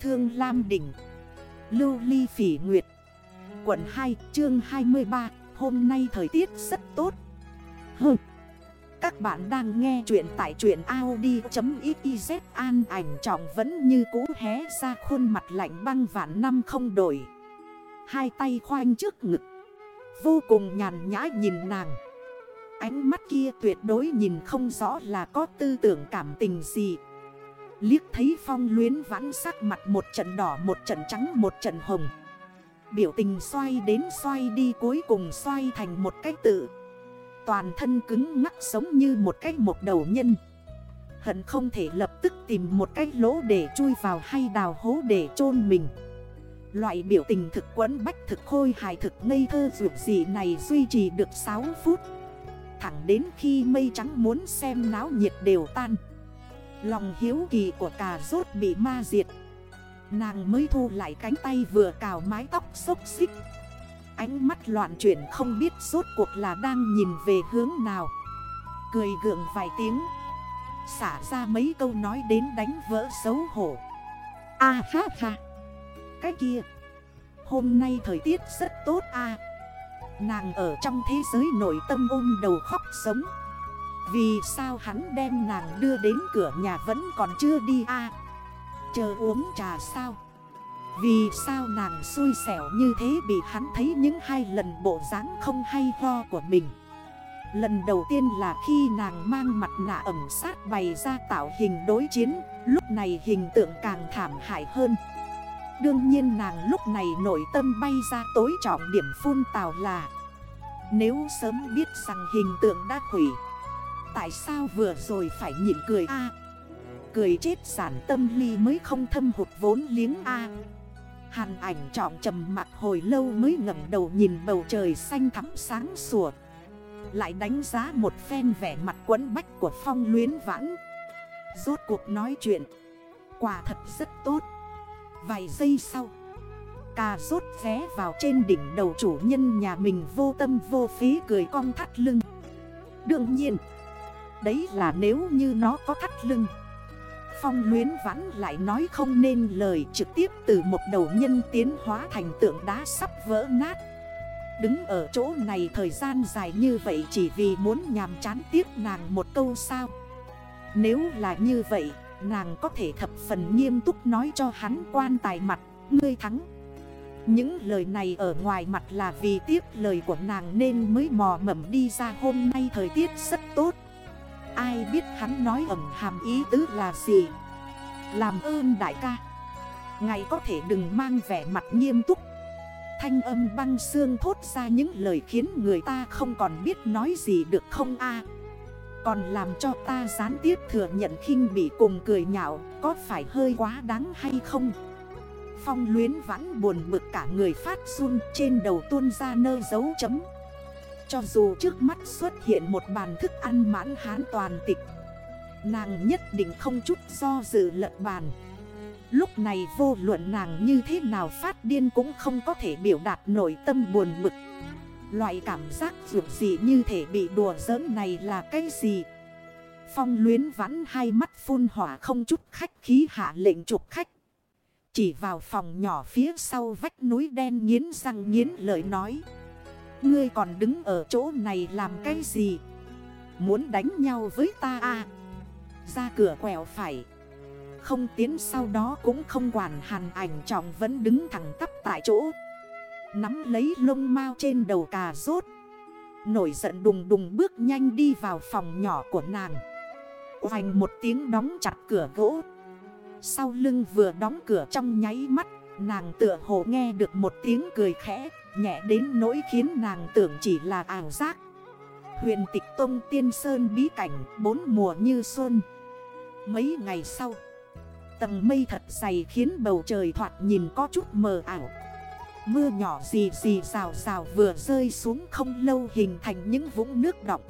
Thương Lam Đỉnh. Lưu Ly Phỉ Nguyệt. Quận 2 chương 23 Hôm nay thời tiết rất tốt. Hừ. Các bạn đang nghe chuyện tại chuyện Audi.xyz An ảnh trọng vẫn như cũ hé ra khuôn mặt lạnh băng vạn năm không đổi. Hai tay khoanh trước ngực. Vô cùng nhàn nhã nhìn nàng. Ánh mắt kia tuyệt đối nhìn không rõ là có tư tưởng cảm tình gì. Liếc thấy phong luyến vãn sắc mặt một trận đỏ, một trận trắng, một trận hồng. Biểu tình xoay đến xoay đi, cuối cùng xoay thành một cái tự. Toàn thân cứng ngắc sống như một cái một đầu nhân. Hận không thể lập tức tìm một cái lỗ để chui vào hay đào hố để chôn mình. Loại biểu tình thực quấn bách, thực khôi hài, thực ngây thơ dược gì này duy trì được 6 phút. Thẳng đến khi mây trắng muốn xem náo nhiệt đều tan. Lòng hiếu kỳ của cà rốt bị ma diệt. Nàng mới thu lại cánh tay vừa cào mái tóc xốc xích. Ánh mắt loạn chuyển không biết rốt cuộc là đang nhìn về hướng nào. Cười gượng vài tiếng. Xả ra mấy câu nói đến đánh vỡ xấu hổ. A ha ha. Cái kia. Hôm nay thời tiết rất tốt a. Nàng ở trong thế giới nội tâm ôm đầu khóc sống. Vì sao hắn đem nàng đưa đến cửa nhà vẫn còn chưa đi a? À, chờ uống trà sao? Vì sao nàng xui xẻo như thế bị hắn thấy những hai lần bộ dáng không hay ho của mình? Lần đầu tiên là khi nàng mang mặt nạ ẩm sát bày ra tạo hình đối chiến, Lúc này hình tượng càng thảm hại hơn. Đương nhiên nàng lúc này nội tâm bay ra tối trọng điểm phun tào là, Nếu sớm biết rằng hình tượng đã hủy Tại sao vừa rồi phải nhịn cười a? Cười chết sản tâm ly mới không thâm hụt vốn liếng a. Hàn ảnh trọng trầm mặt hồi lâu mới ngẩng đầu nhìn bầu trời xanh thắm sáng sủa. Lại đánh giá một phen vẻ mặt quấn bách của phong luyến vãn. Rốt cuộc nói chuyện. Quả thật rất tốt. Vài giây sau Cà rốt vé vào trên đỉnh đầu chủ nhân nhà mình vô tâm vô phí cười cong thắt lưng. Đương nhiên Đấy là nếu như nó có thắt lưng. Phong luyến vãn lại nói không nên lời trực tiếp từ một đầu nhân tiến hóa thành tượng đá sắp vỡ nát. Đứng ở chỗ này thời gian dài như vậy chỉ vì muốn nhàm chán tiếc nàng một câu sao. Nếu là như vậy, Nàng có thể thập phần nghiêm túc nói cho hắn quan tài mặt, Ngươi thắng. Những lời này ở ngoài mặt là vì tiếp lời của nàng nên mới mò mẩm đi ra hôm nay thời tiết rất tốt. Ai biết hắn nói ẩm hàm ý tứ là gì? Làm ơn đại ca. Ngày có thể đừng mang vẻ mặt nghiêm túc. Thanh âm băng xương thốt ra những lời khiến người ta không còn biết nói gì được không a? Còn làm cho ta gián tiếp thừa nhận khinh bị cùng cười nhạo, Có phải hơi quá đáng hay không? Phong luyến vãn buồn bực cả người phát run Trên đầu tuôn ra nơ dấu chấm. Cho dù trước mắt xuất hiện một bàn thức ăn mãn hán toàn tịch, Nàng nhất định không chút do dự lận bàn. Lúc này vô luận nàng như thế nào phát điên cũng không có thể biểu đạt nội tâm buồn bực. Loại cảm giác dù gì như thể bị đùa giỡn này là cái gì? Phong luyến vắn hai mắt phun hỏa không chút khách khí hạ lệnh trục khách. Chỉ vào phòng nhỏ phía sau vách núi đen nghiến răng nghiến lời nói. Ngươi còn đứng ở chỗ này làm cái gì? Muốn đánh nhau với ta à? Ra cửa quẹo phải. Không tiến sau đó cũng không quản hàn ảnh trọng vẫn đứng thẳng tắp tại chỗ. Nắm lấy lông mau trên đầu cà rốt. Nổi giận đùng đùng bước nhanh đi vào phòng nhỏ của nàng. Hoành một tiếng đóng chặt cửa gỗ. Sau lưng vừa đóng cửa trong nháy mắt, Nàng tựa hồ nghe được một tiếng cười khẽ. Nhẹ đến nỗi khiến nàng tưởng chỉ là ảo giác. Huyền tịch tông tiên sơn bí cảnh Bốn mùa như xuân. Mấy ngày sau, Tầng mây thật dày khiến bầu trời thoạt nhìn có chút mờ ảo. Mưa nhỏ gì gì rào rào vừa rơi xuống không lâu hình thành những vũng nước đọng.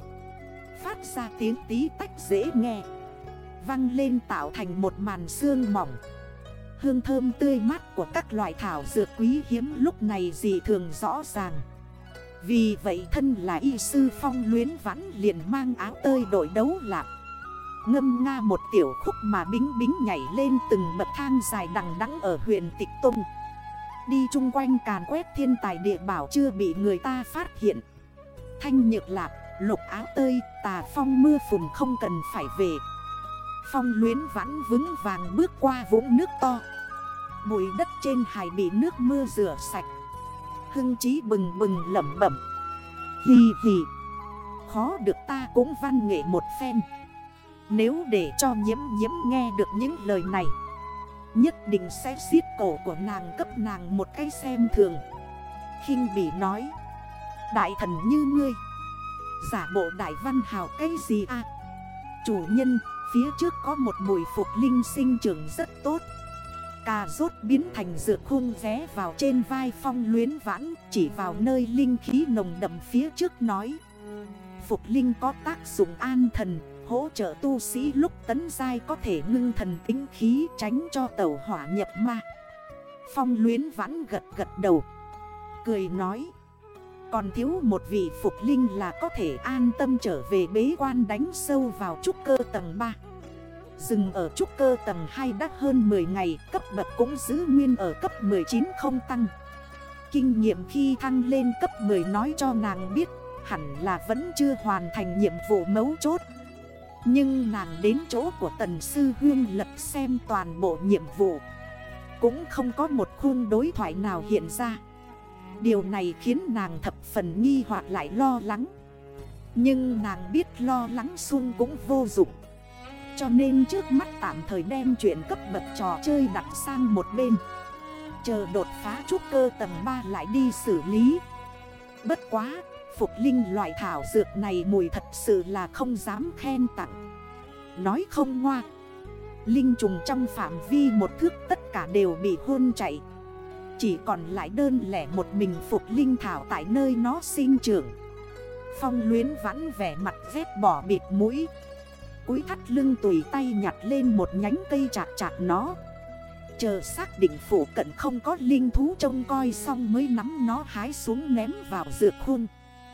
Phát ra tiếng tí tách dễ nghe. Văng lên tạo thành một màn xương mỏng. Hương thơm tươi mát của các loại thảo dược quý hiếm lúc này gì thường rõ ràng. Vì vậy thân là y sư phong luyến vãn liền mang áo tơi đội đấu lạc. Ngâm nga một tiểu khúc mà bính bính nhảy lên từng bậc thang dài đằng đẵng ở huyện Tịch Tông. Đi chung quanh càn quét thiên tài địa bảo chưa bị người ta phát hiện. Thanh nhược lạc, lục áo tơi, tà phong mưa phùn không cần phải về. Phong luyến vãn vững vàng bước qua vũng nước to. Bụi đất trên hải bị nước mưa rửa sạch. Hưng chí bừng bừng lẩm bẩm. Hì hì. Khó được ta cũng văn nghệ một phen. Nếu để cho nhiễm nhiễm nghe được những lời này, Nhất định sẽ xiết cổ của nàng cấp nàng một cái xem thường. Khinh bỉ nói. Đại thần như ngươi. Giả bộ đại văn hào cái gì à? Chủ nhân phía trước có một mùi phục linh sinh trưởng rất tốt. Cà rốt biến thành dược khung vé vào trên vai phong luyến vãn Chỉ vào nơi linh khí nồng đậm phía trước nói. Phục linh có tác dụng an thần, Hỗ trợ tu sĩ lúc tấn dai có thể ngưng thần tính khí, tránh cho tàu hỏa nhập ma. Phong luyến vãn gật gật đầu, Cười nói. Còn thiếu một vị phục linh là có thể an tâm trở về bế quan đánh sâu vào trúc cơ tầng 3 Dừng ở trúc cơ tầng 2 đã hơn 10 ngày, Cấp bậc cũng giữ nguyên ở cấp 19 không tăng. Kinh nghiệm khi thăng lên cấp 10 nói cho nàng biết, Hẳn là vẫn chưa hoàn thành nhiệm vụ mấu chốt. Nhưng nàng đến chỗ của tần sư huyên lật xem toàn bộ nhiệm vụ. Cũng không có một khung đối thoại nào hiện ra. Điều này khiến nàng thập phần nghi hoặc lại lo lắng. Nhưng nàng biết lo lắng sung cũng vô dụng. Cho nên trước mắt tạm thời đem chuyện cấp bậc trò chơi đặt sang một bên. Chờ đột phá trúc cơ tầng 3 lại đi xử lý. Bất quá, phục linh loại thảo dược này mùi thật sự là không dám khen tặng. Nói không ngoa Linh trùng trong phạm vi một thước tất cả đều bị hôn chạy. Chỉ còn lại đơn lẻ một mình phục linh thảo tại nơi nó sinh trưởng. Phong luyến vãn vẻ mặt vết bỏ bịt mũi. Cúi thắt lưng tùy tay nhặt lên một nhánh cây chạc chạc nó. Chờ xác định phủ cận không có linh thú trông coi xong mới nắm nó hái xuống ném vào dược khuôn.